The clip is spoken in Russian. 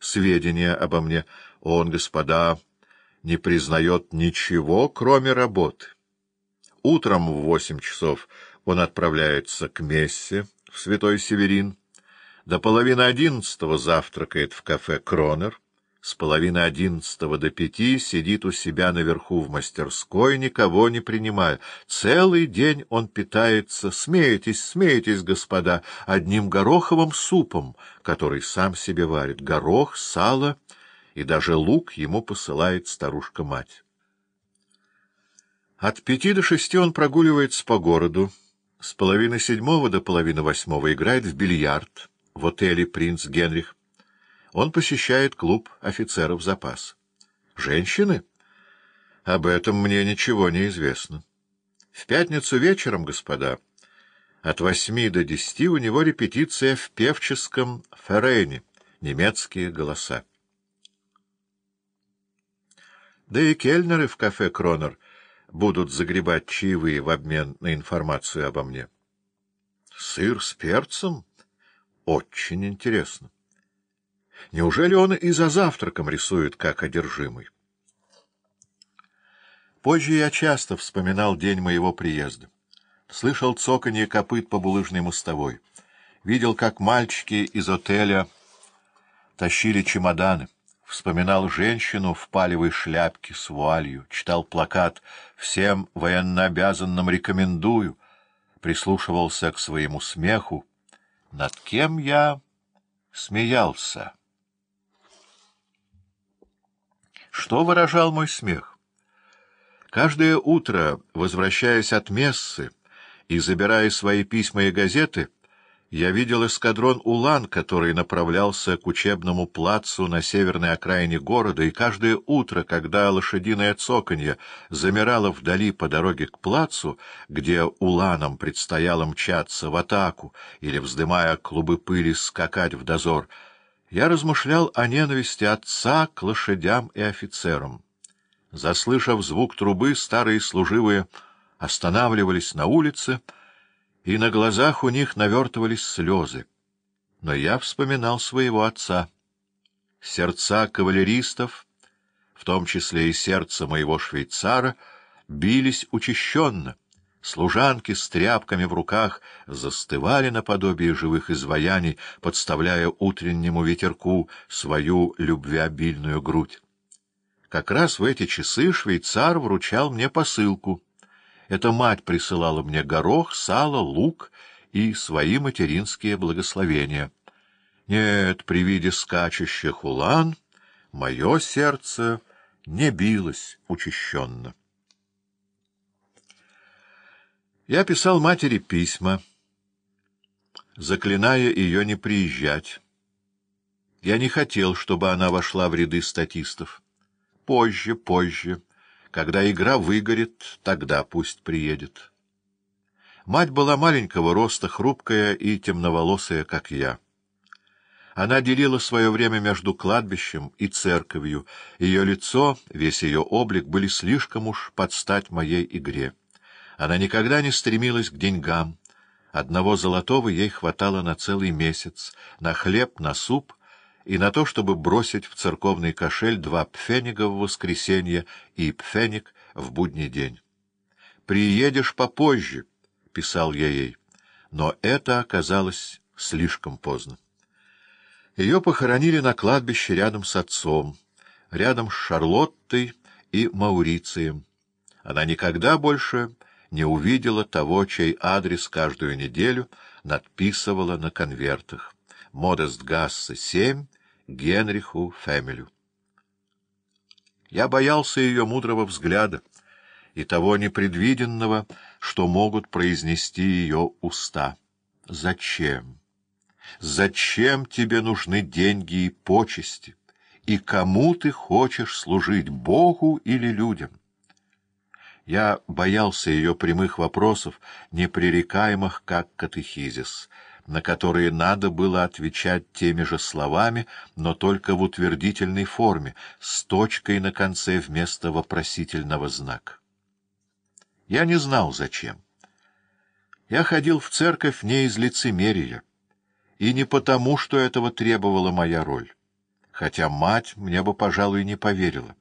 сведения обо мне. Он, господа, не признает ничего, кроме работы. Утром в восемь часов он отправляется к мессе в Святой Северин, до половины одиннадцатого завтракает в кафе «Кронер», с половины одиннадцатого до пяти сидит у себя наверху в мастерской, никого не принимая. Целый день он питается, смеетесь, смеетесь, господа, одним гороховым супом, который сам себе варит. Горох, сало и даже лук ему посылает старушка-мать. От пяти до шести он прогуливается по городу, с половины седьмого до половины восьмого играет в бильярд в отеле «Принц Генрих». Он посещает клуб офицеров запаса. Женщины? Об этом мне ничего не известно. В пятницу вечером, господа, от восьми до десяти у него репетиция в певческом ферейне, немецкие голоса. Да и кельнеры в кафе «Кронер» будут загребать чаевые в обмен на информацию обо мне. Сыр с перцем? Очень интересно. Неужели он и за завтраком рисует, как одержимый? Позже я часто вспоминал день моего приезда. Слышал цоканье копыт по булыжной мостовой. Видел, как мальчики из отеля тащили чемоданы. Вспоминал женщину в палевой шляпке с вуалью. Читал плакат «Всем военнообязанным рекомендую». Прислушивался к своему смеху. Над кем я смеялся? Что выражал мой смех? Каждое утро, возвращаясь от мессы и забирая свои письма и газеты, я видел эскадрон «Улан», который направлялся к учебному плацу на северной окраине города, и каждое утро, когда лошадиное цоканье замирало вдали по дороге к плацу, где «Уланам» предстояло мчаться в атаку или, вздымая клубы пыли, скакать в дозор — я размышлял о ненависти отца к лошадям и офицерам. Заслышав звук трубы, старые служивые останавливались на улице, и на глазах у них навертывались слезы. Но я вспоминал своего отца. Сердца кавалеристов, в том числе и сердце моего швейцара, бились учащенно — Служанки с тряпками в руках застывали наподобие живых изваяний, подставляя утреннему ветерку свою любвеобильную грудь. Как раз в эти часы швейцар вручал мне посылку. Эта мать присылала мне горох, сало, лук и свои материнские благословения. Нет, при виде скачущих улан мое сердце не билось учащенно. Я писал матери письма, заклиная ее не приезжать. Я не хотел, чтобы она вошла в ряды статистов. Позже, позже, когда игра выгорит, тогда пусть приедет. Мать была маленького роста, хрупкая и темноволосая, как я. Она делила свое время между кладбищем и церковью. Ее лицо, весь ее облик были слишком уж под стать моей игре. Она никогда не стремилась к деньгам. Одного золотого ей хватало на целый месяц, на хлеб, на суп и на то, чтобы бросить в церковный кошель два пфенига в воскресенье и пфеник в будний день. «Приедешь попозже», — писал я ей, но это оказалось слишком поздно. Ее похоронили на кладбище рядом с отцом, рядом с Шарлоттой и Маурицием. Она никогда больше не увидела того, чей адрес каждую неделю надписывала на конвертах. Модест Гассе, 7, Генриху Фэмилю. Я боялся ее мудрого взгляда и того непредвиденного, что могут произнести ее уста. Зачем? Зачем тебе нужны деньги и почести? И кому ты хочешь служить, Богу или людям? Я боялся ее прямых вопросов, непререкаемых как катехизис, на которые надо было отвечать теми же словами, но только в утвердительной форме, с точкой на конце вместо вопросительного знака. Я не знал, зачем. Я ходил в церковь не из лицемерия, и не потому, что этого требовала моя роль. хотя мать мне бы, пожалуй, не поверила.